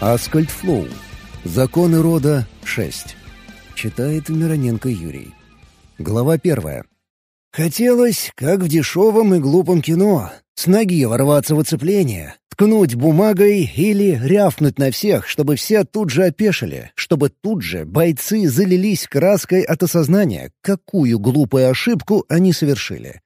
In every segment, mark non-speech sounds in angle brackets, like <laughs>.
Аскольд Флоу. Законы рода 6. Читает Мироненко Юрий. Глава первая. Хотелось, как в дешевом и глупом кино, с ноги ворваться в оцепление, ткнуть бумагой или рявкнуть на всех, чтобы все тут же опешили, чтобы тут же бойцы залились краской от осознания, какую глупую ошибку они совершили.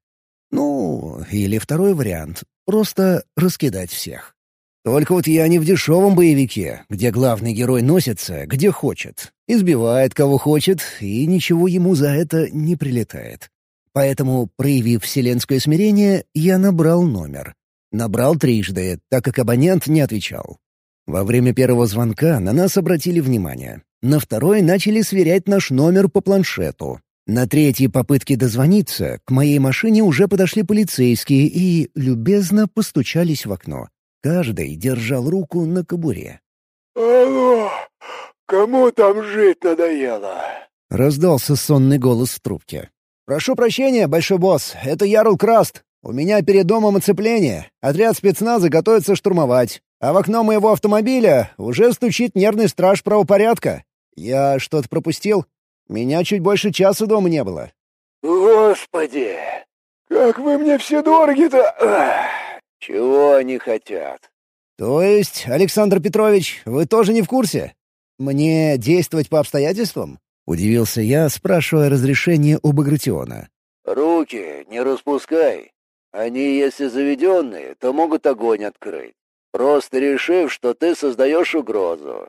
Ну, или второй вариант — просто раскидать всех. Только вот я не в дешевом боевике, где главный герой носится, где хочет, избивает кого хочет, и ничего ему за это не прилетает. Поэтому, проявив вселенское смирение, я набрал номер. Набрал трижды, так как абонент не отвечал. Во время первого звонка на нас обратили внимание. На второй начали сверять наш номер по планшету. На третьей попытке дозвониться к моей машине уже подошли полицейские и любезно постучались в окно. Каждый держал руку на кобуре. «Алло, кому там жить надоело?» — раздался сонный голос в трубке. «Прошу прощения, большой босс, это Ярл Краст. У меня перед домом оцепление. Отряд спецназа готовится штурмовать. А в окно моего автомобиля уже стучит нервный страж правопорядка. Я что-то пропустил? Меня чуть больше часа дома не было». «Господи, как вы мне все дороги-то!» Чего они хотят? То есть, Александр Петрович, вы тоже не в курсе? Мне действовать по обстоятельствам? Удивился я, спрашивая разрешение у Багратиона. Руки не распускай. Они, если заведенные, то могут огонь открыть. Просто решив, что ты создаешь угрозу.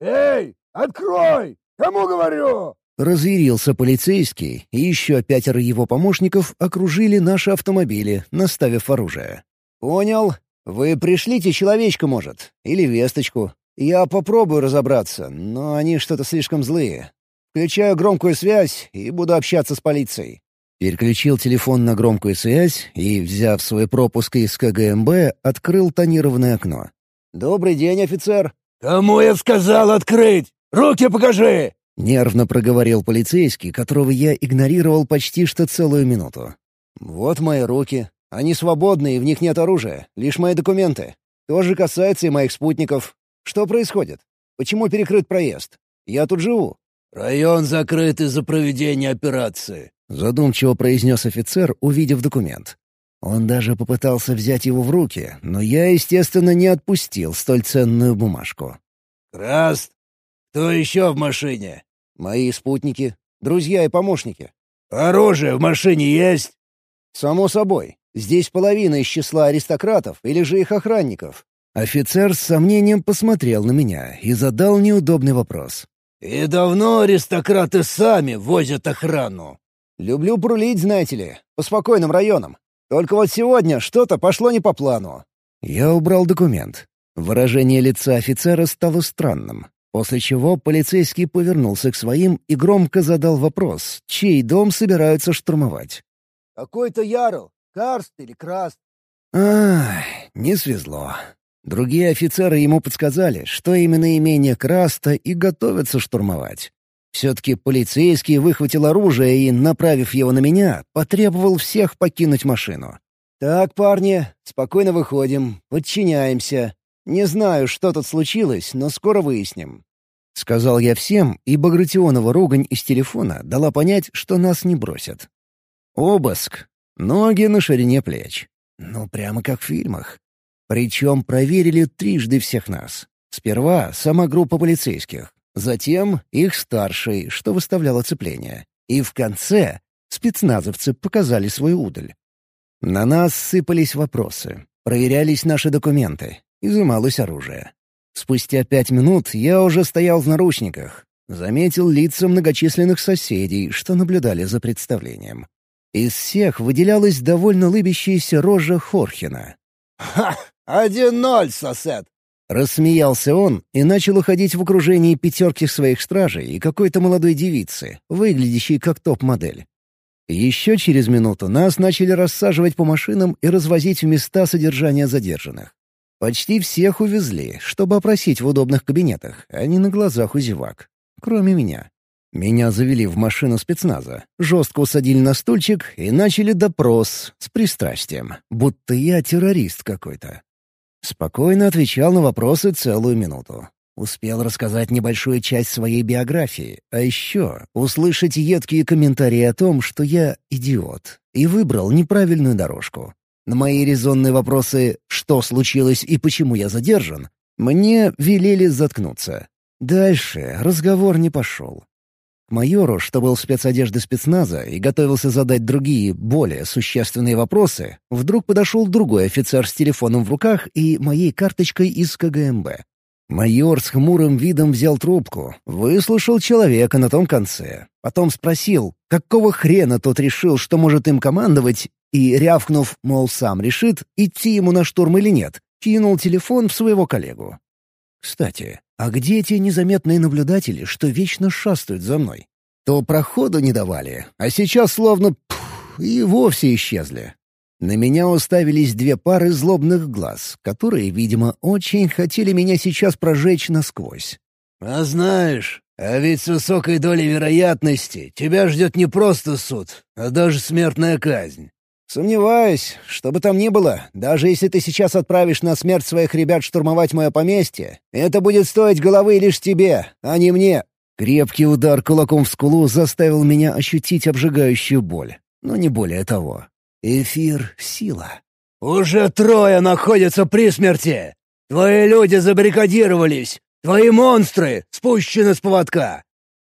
«Эй, открой! Кому говорю?» Разъярился полицейский, и еще пятеро его помощников окружили наши автомобили, наставив оружие. «Понял. Вы пришлите человечка, может, или весточку. Я попробую разобраться, но они что-то слишком злые. Включаю громкую связь и буду общаться с полицией». Переключил телефон на громкую связь и, взяв свой пропуск из КГМБ, открыл тонированное окно. «Добрый день, офицер!» «Кому я сказал открыть? Руки покажи!» Нервно проговорил полицейский, которого я игнорировал почти что целую минуту. «Вот мои руки. Они свободны, и в них нет оружия. Лишь мои документы. То же касается и моих спутников. Что происходит? Почему перекрыт проезд? Я тут живу». «Район закрыт из-за проведения операции», — задумчиво произнес офицер, увидев документ. Он даже попытался взять его в руки, но я, естественно, не отпустил столь ценную бумажку. «Краст, кто еще в машине?» «Мои спутники, друзья и помощники». «Оружие в машине есть?» «Само собой. Здесь половина из числа аристократов или же их охранников». Офицер с сомнением посмотрел на меня и задал неудобный вопрос. «И давно аристократы сами возят охрану?» «Люблю прулить, знаете ли, по спокойным районам. Только вот сегодня что-то пошло не по плану». Я убрал документ. Выражение лица офицера стало странным. После чего полицейский повернулся к своим и громко задал вопрос, чей дом собираются штурмовать. «Какой-то Ярл, Карст или Краст?» Ах, не свезло. Другие офицеры ему подсказали, что именно имение Краста и готовятся штурмовать. Все-таки полицейский выхватил оружие и, направив его на меня, потребовал всех покинуть машину. «Так, парни, спокойно выходим, подчиняемся. Не знаю, что тут случилось, но скоро выясним. — сказал я всем, и Багратионова ругань из телефона дала понять, что нас не бросят. Обыск. Ноги на ширине плеч. Ну, прямо как в фильмах. Причем проверили трижды всех нас. Сперва сама группа полицейских, затем их старший, что выставлял оцепление. И в конце спецназовцы показали свою удаль. На нас сыпались вопросы, проверялись наши документы, изымалось оружие. Спустя пять минут я уже стоял в наручниках. Заметил лица многочисленных соседей, что наблюдали за представлением. Из всех выделялась довольно лыбящаяся рожа Хорхина. «Ха! Один ноль, сосед!» Рассмеялся он и начал уходить в окружении пятерки своих стражей и какой-то молодой девицы, выглядящей как топ-модель. Еще через минуту нас начали рассаживать по машинам и развозить в места содержания задержанных. Почти всех увезли, чтобы опросить в удобных кабинетах, а не на глазах у зевак. Кроме меня. Меня завели в машину спецназа, жестко усадили на стульчик и начали допрос с пристрастием, будто я террорист какой-то. Спокойно отвечал на вопросы целую минуту. Успел рассказать небольшую часть своей биографии, а еще услышать едкие комментарии о том, что я идиот, и выбрал неправильную дорожку. На мои резонные вопросы «что случилось и почему я задержан?» мне велели заткнуться. Дальше разговор не пошел. К майору, что был в спецодежде спецназа и готовился задать другие, более существенные вопросы, вдруг подошел другой офицер с телефоном в руках и моей карточкой из КГМБ. Майор с хмурым видом взял трубку, выслушал человека на том конце, потом спросил, какого хрена тот решил, что может им командовать, и, рявкнув, мол, сам решит, идти ему на штурм или нет, кинул телефон в своего коллегу. Кстати, а где те незаметные наблюдатели, что вечно шастают за мной? То проходу не давали, а сейчас словно пфф, и вовсе исчезли. На меня уставились две пары злобных глаз, которые, видимо, очень хотели меня сейчас прожечь насквозь. «А знаешь, а ведь с высокой долей вероятности тебя ждет не просто суд, а даже смертная казнь». «Сомневаюсь, что бы там ни было, даже если ты сейчас отправишь на смерть своих ребят штурмовать мое поместье, это будет стоить головы лишь тебе, а не мне». Крепкий удар кулаком в скулу заставил меня ощутить обжигающую боль, но не более того. Эфир — сила. «Уже трое находятся при смерти! Твои люди забаррикадировались! Твои монстры спущены с поводка!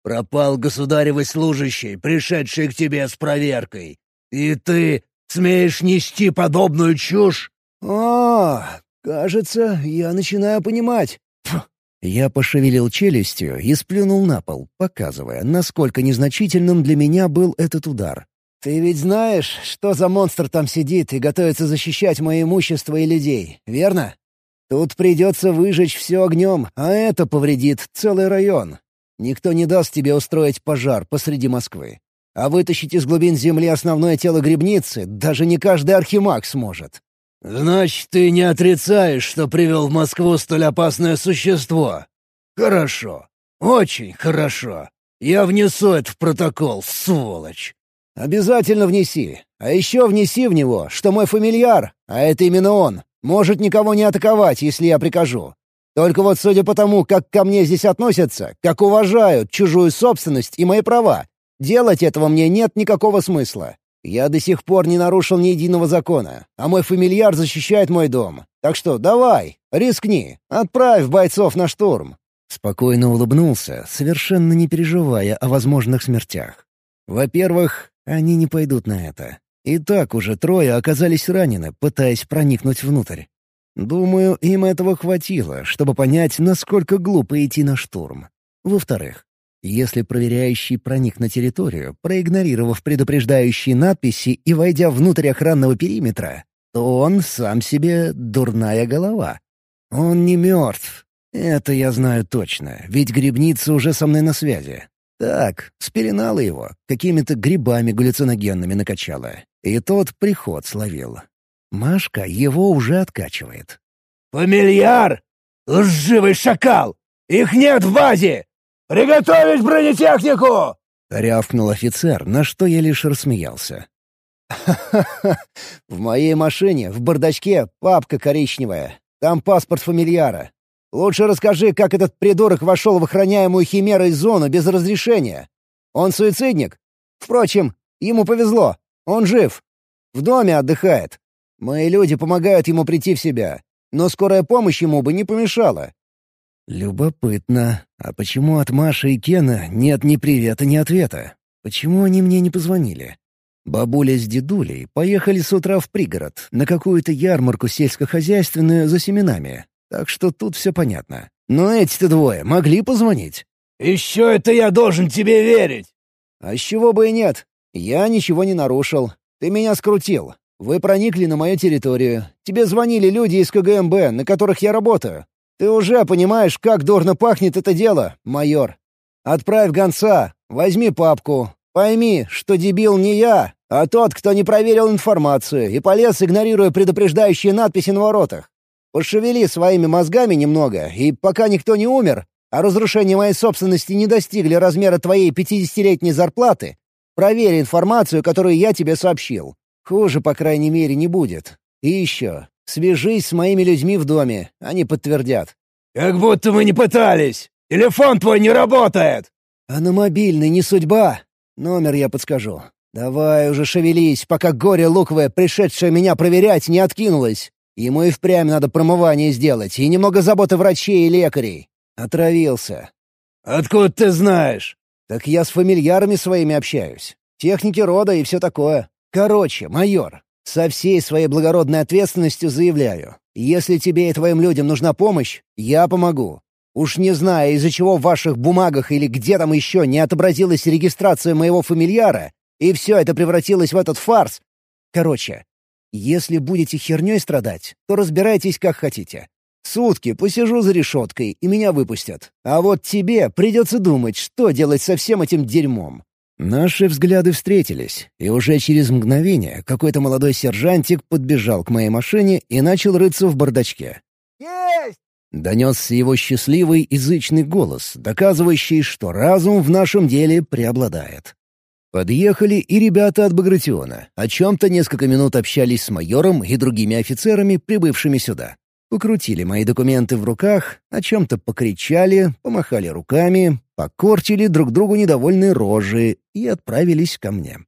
Пропал государевый служащий, пришедший к тебе с проверкой. И ты смеешь нести подобную чушь?» «О, кажется, я начинаю понимать». Фу. Я пошевелил челюстью и сплюнул на пол, показывая, насколько незначительным для меня был этот удар. «Ты ведь знаешь, что за монстр там сидит и готовится защищать мое имущество и людей, верно? Тут придется выжечь все огнем, а это повредит целый район. Никто не даст тебе устроить пожар посреди Москвы. А вытащить из глубин земли основное тело грибницы даже не каждый архимаг сможет». «Значит, ты не отрицаешь, что привел в Москву столь опасное существо? Хорошо. Очень хорошо. Я внесу это в протокол, сволочь. «Обязательно внеси. А еще внеси в него, что мой фамильяр, а это именно он, может никого не атаковать, если я прикажу. Только вот судя по тому, как ко мне здесь относятся, как уважают чужую собственность и мои права, делать этого мне нет никакого смысла. Я до сих пор не нарушил ни единого закона, а мой фамильяр защищает мой дом. Так что давай, рискни, отправь бойцов на штурм». Спокойно улыбнулся, совершенно не переживая о возможных смертях. Во-первых, они не пойдут на это. И так уже трое оказались ранены, пытаясь проникнуть внутрь. Думаю, им этого хватило, чтобы понять, насколько глупо идти на штурм. Во-вторых, если проверяющий проник на территорию, проигнорировав предупреждающие надписи и войдя внутрь охранного периметра, то он сам себе дурная голова. Он не мертв. Это я знаю точно, ведь грибница уже со мной на связи. Так, спеленала его, какими-то грибами галлюциногенными накачала. И тот приход словил. Машка его уже откачивает. «Фамильяр! Лживый шакал! Их нет в базе! Приготовить бронетехнику!» — рявкнул офицер, на что я лишь рассмеялся. «Ха-ха-ха! <laughs> В моей машине, в бардачке, папка коричневая. Там паспорт фамильяра. Лучше расскажи, как этот придурок вошел в охраняемую химерой зону без разрешения. Он суицидник? Впрочем, ему повезло. Он жив. В доме отдыхает. Мои люди помогают ему прийти в себя. Но скорая помощь ему бы не помешала. Любопытно. А почему от Маши и Кена нет ни привета, ни ответа? Почему они мне не позвонили? Бабуля с дедулей поехали с утра в пригород на какую-то ярмарку сельскохозяйственную за семенами. Так что тут все понятно. Но эти-то двое могли позвонить. «Еще это я должен тебе верить!» «А с чего бы и нет? Я ничего не нарушил. Ты меня скрутил. Вы проникли на мою территорию. Тебе звонили люди из КГМБ, на которых я работаю. Ты уже понимаешь, как дурно пахнет это дело, майор. Отправь гонца, возьми папку. Пойми, что дебил не я, а тот, кто не проверил информацию и полез, игнорируя предупреждающие надписи на воротах. Пошевели своими мозгами немного, и пока никто не умер, а разрушения моей собственности не достигли размера твоей пятидесятилетней зарплаты, проверь информацию, которую я тебе сообщил. Хуже, по крайней мере, не будет. И еще. Свяжись с моими людьми в доме, они подтвердят». «Как будто мы не пытались! Телефон твой не работает!» «А на мобильный не судьба. Номер я подскажу. Давай уже шевелись, пока горе луковое, пришедшее меня проверять, не откинулось. Ему и впрямь надо промывание сделать, и немного заботы врачей и лекарей. Отравился. «Откуда ты знаешь?» «Так я с фамильярами своими общаюсь. Техники рода и все такое. Короче, майор, со всей своей благородной ответственностью заявляю, если тебе и твоим людям нужна помощь, я помогу. Уж не знаю, из-за чего в ваших бумагах или где там еще не отобразилась регистрация моего фамильяра, и все это превратилось в этот фарс. Короче, если будете херней страдать, то разбирайтесь как хотите. Сутки посижу за решеткой, и меня выпустят. А вот тебе придется думать, что делать со всем этим дерьмом. Наши взгляды встретились, и уже через мгновение какой-то молодой сержантик подбежал к моей машине и начал рыться в бардачке. «Есть!» Донесся его счастливый язычный голос, доказывающий, что разум в нашем деле преобладает. Подъехали и ребята от Багратиона. О чем-то несколько минут общались с майором и другими офицерами, прибывшими сюда. Покрутили мои документы в руках, о чем-то покричали, помахали руками, покорчили друг другу недовольные рожи и отправились ко мне.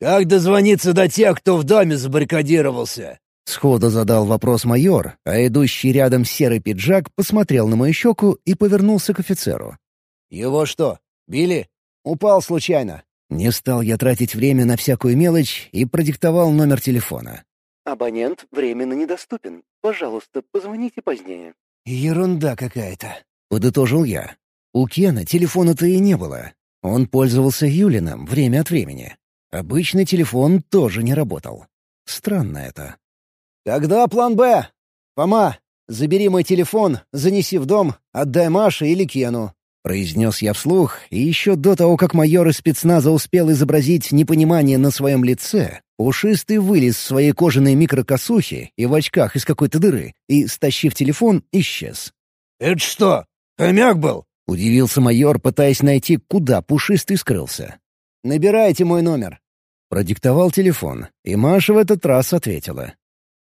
«Как дозвониться до тех, кто в доме забаррикадировался?» Сходу задал вопрос майор, а идущий рядом серый пиджак посмотрел на мою щеку и повернулся к офицеру. «Его что, били?» «Упал случайно». Не стал я тратить время на всякую мелочь и продиктовал номер телефона. «Абонент временно недоступен. Пожалуйста, позвоните позднее». «Ерунда какая-то», — подытожил я. У Кена телефона-то и не было. Он пользовался Юлином время от времени. Обычный телефон тоже не работал. Странно это. «Тогда план «Б». Фома, забери мой телефон, занеси в дом, отдай Маше или Кену». Произнес я вслух, и еще до того, как майор из спецназа успел изобразить непонимание на своем лице, Пушистый вылез в своей кожаной микрокосухе и в очках из какой-то дыры, и, стащив телефон, исчез. «Это что, хомяк был?» — удивился майор, пытаясь найти, куда Пушистый скрылся. «Набирайте мой номер». Продиктовал телефон, и Маша в этот раз ответила.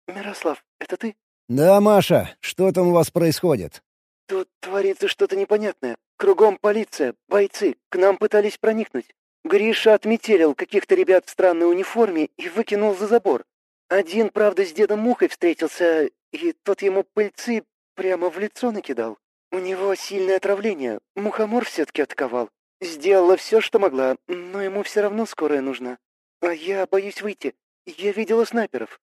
«Мирослав, это ты?» «Да, Маша, что там у вас происходит?» «Тут творится что-то непонятное. Кругом полиция, бойцы, к нам пытались проникнуть. Гриша отметелил каких-то ребят в странной униформе и выкинул за забор. Один, правда, с дедом Мухой встретился, и тот ему пыльцы прямо в лицо накидал. У него сильное отравление, мухомор все-таки атаковал. Сделала все, что могла, но ему все равно скорая нужна. А я боюсь выйти. Я видела снайперов.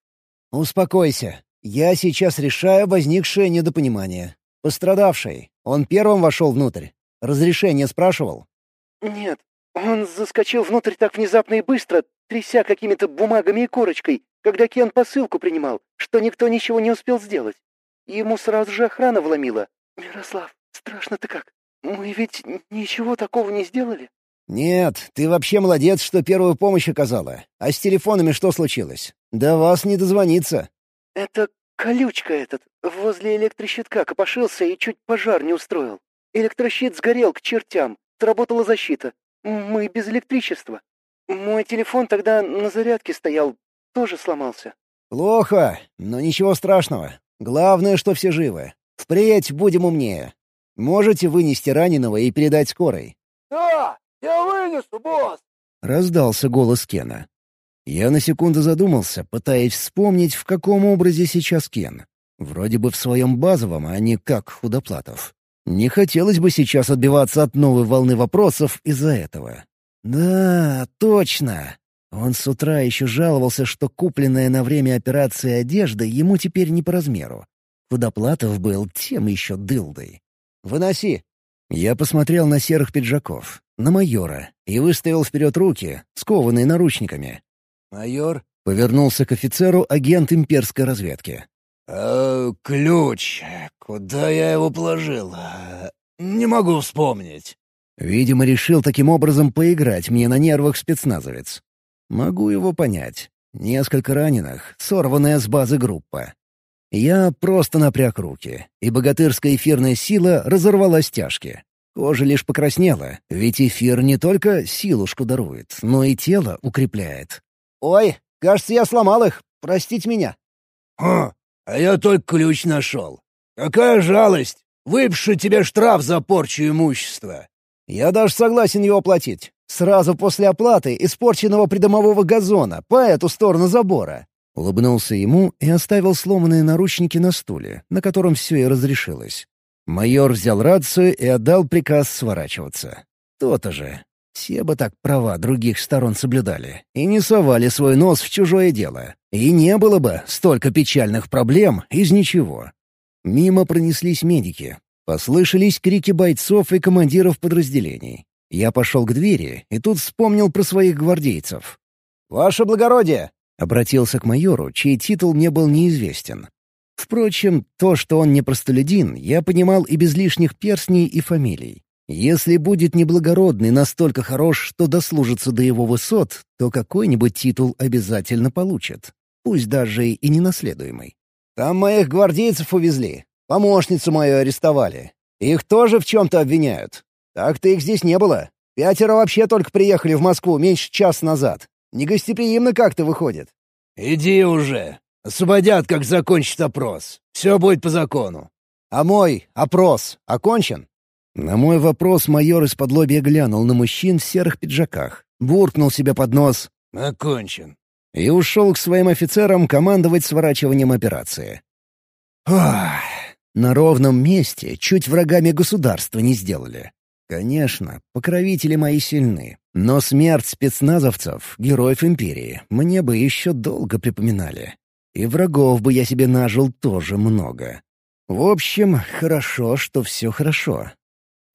«Успокойся. Я сейчас решаю возникшее недопонимание. Пострадавший. Он первым вошел внутрь. Разрешение спрашивал?» «Нет, он заскочил внутрь так внезапно и быстро, тряся какими-то бумагами и корочкой, когда Кен посылку принимал, что никто ничего не успел сделать. Ему сразу же охрана вломила. «Мирослав, страшно-то как. Мы ведь ничего такого не сделали?» «Нет, ты вообще молодец, что первую помощь оказала. А с телефонами что случилось? До вас не дозвониться». «Это колючка этот, возле электрощитка копошился и чуть пожар не устроил. Электрощит сгорел к чертям, сработала защита. Мы без электричества. Мой телефон тогда на зарядке стоял, тоже сломался. Плохо, но ничего страшного. Главное, что все живы. Впредь будем умнее. Можете вынести раненого и передать скорой. «Да, я вынесу, босс!» — раздался голос Кена. Я на секунду задумался, пытаясь вспомнить, в каком образе сейчас Кен. Вроде бы в своем базовом, а не как Худоплатов. Не хотелось бы сейчас отбиваться от новой волны вопросов из-за этого. Да, точно. Он с утра еще жаловался, что купленная на время операции одежда ему теперь не по размеру. Худоплатов был тем еще дылдой. «Выноси!» Я посмотрел на серых пиджаков, на майора, и выставил вперед руки, скованные наручниками. «Майор?» — повернулся к офицеру агент имперской разведки. «Э, «Ключ. Куда я его положил? Не могу вспомнить». Видимо, решил таким образом поиграть мне на нервах спецназовец. Могу его понять. Несколько раненых, сорванная с базы группа. Я просто напряг руки, и богатырская эфирная сила разорвала стяжки. Кожа лишь покраснела, ведь эфир не только силушку дарует, но и тело укрепляет. «Ой, кажется, я сломал их. Простите меня». «Хм, а я только ключ нашел. Какая жалость! Выпишу тебе штраф за порчу имущества». «Я даже согласен его платить. Сразу после оплаты испорченного придомового газона, по эту сторону забора». Улыбнулся ему и оставил сломанные наручники на стуле, на котором все и разрешилось. Майор взял рацию и отдал приказ сворачиваться. То-то же. Все бы так права других сторон соблюдали и не совали свой нос в чужое дело. И не было бы столько печальных проблем из ничего. Мимо пронеслись медики. Послышались крики бойцов и командиров подразделений. Я пошел к двери и тут вспомнил про своих гвардейцев. «Ваше благородие!» — обратился к майору, чей титул мне был неизвестен. Впрочем, то, что он не простолюдин, я понимал и без лишних перстней и фамилий. Если будет неблагородный настолько хорош, что дослужится до его высот, то какой-нибудь титул обязательно получит, пусть даже и ненаследуемый. «Там моих гвардейцев увезли, помощницу мою арестовали. Их тоже в чем-то обвиняют. Так-то их здесь не было. Пятеро вообще только приехали в Москву меньше часа назад. Негостеприимно как-то выходит». «Иди уже!» Освободят, как закончит опрос. Все будет по закону. А мой опрос окончен? На мой вопрос майор из-под лобья глянул на мужчин в серых пиджаках, буркнул себе под нос «Окончен» и ушел к своим офицерам командовать сворачиванием операции. Ох, на ровном месте чуть врагами государства не сделали. Конечно, покровители мои сильны, но смерть спецназовцев, героев империи, мне бы еще долго припоминали. И врагов бы я себе нажил тоже много. В общем, хорошо, что все хорошо.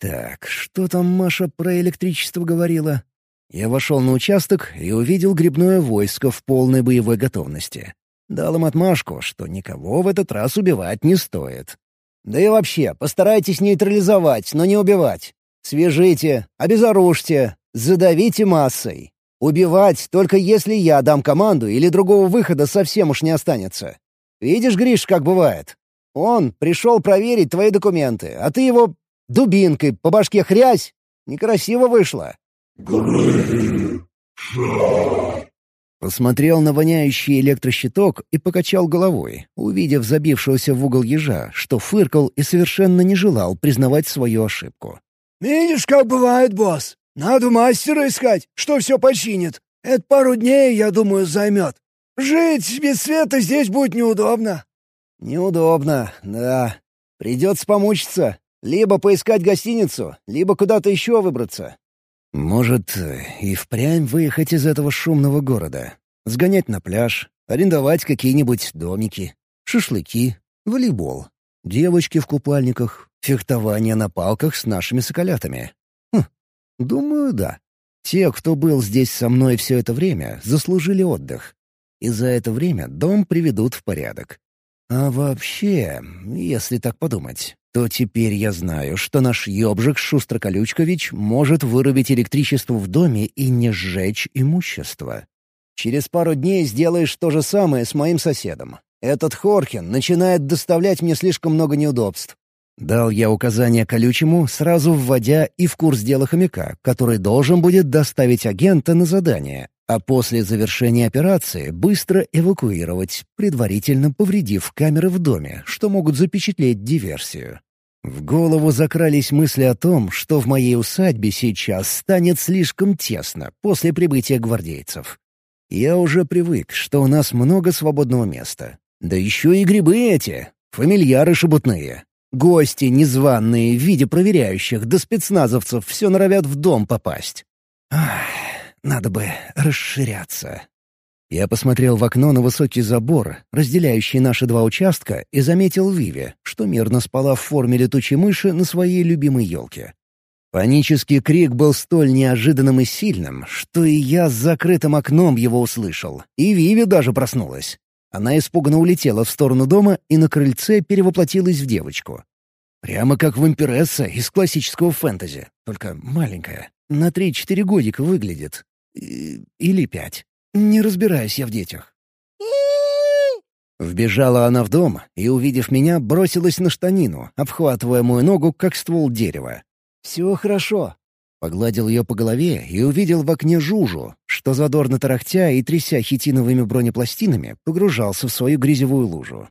Так, что там Маша про электричество говорила? Я вошел на участок и увидел грибное войско в полной боевой готовности. Дал им отмашку, что никого в этот раз убивать не стоит. Да и вообще, постарайтесь нейтрализовать, но не убивать. Свяжите, обезоружьте, задавите массой. Убивать только если я дам команду или другого выхода совсем уж не останется. Видишь, Гриш, как бывает? Он пришел проверить твои документы, а ты его дубинкой по башке хрясь. Некрасиво вышло. Посмотрел на воняющий электрощиток и покачал головой, увидев забившегося в угол ежа, что фыркал и совершенно не желал признавать свою ошибку. «Видишь, как бывает, босс? Надо мастера искать, что все починит. Это пару дней, я думаю, займет. Жить без света здесь будет неудобно». «Неудобно, да. Придется помучиться. Либо поискать гостиницу, либо куда-то еще выбраться». «Может, и впрямь выехать из этого шумного города. Сгонять на пляж, арендовать какие-нибудь домики, шашлыки, волейбол, девочки в купальниках, фехтование на палках с нашими соколятами. Думаю, да. Те, кто был здесь со мной все это время, заслужили отдых. И за это время дом приведут в порядок. А вообще, если так подумать, то теперь я знаю, что наш ёбжик Шустроколючкович может вырубить электричество в доме и не сжечь имущество. Через пару дней сделаешь то же самое с моим соседом. Этот Хоркин начинает доставлять мне слишком много неудобств. Дал я указание колючему, сразу вводя и в курс дела хомяка, который должен будет доставить агента на задание, а после завершения операции быстро эвакуировать, предварительно повредив камеры в доме, что могут запечатлеть диверсию. В голову закрались мысли о том, что в моей усадьбе сейчас станет слишком тесно после прибытия гвардейцев. Я уже привык, что у нас много свободного места. Да еще и грибы эти, фамильяры шебутные, Гости незваные в виде проверяющих до спецназовцев все норовят в дом попасть. Ах, надо бы расширяться. Я посмотрел в окно на высокий забор, разделяющий наши два участка, и заметил Виви, что мирно спала в форме летучей мыши на своей любимой елке. Панический крик был столь неожиданным и сильным, что и я с закрытым окном его услышал, и Виви даже проснулась. Она испуганно улетела в сторону дома и на крыльце перевоплотилась в девочку. Прямо как вампиресса из классического фэнтези, только маленькая. На три-четыре годика выглядит. Или пять. Не разбираюсь я в детях. Вбежала она в дом и, увидев меня, бросилась на штанину, обхватывая мою ногу, как ствол дерева. «Все хорошо», Погладил ее по голове и увидел в окне Жужу, что задорно тарахтя и тряся хитиновыми бронепластинами, погружался в свою грязевую лужу.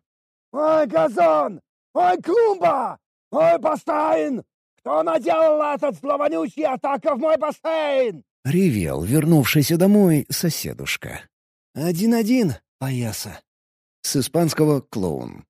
«Ой, газон! Ой, клумба! Ой, бассейн! Кто наделал этот зловонючий атака в мой бассейн?» — ревел вернувшийся домой соседушка. «Один-один, пояса». С испанского «клоун».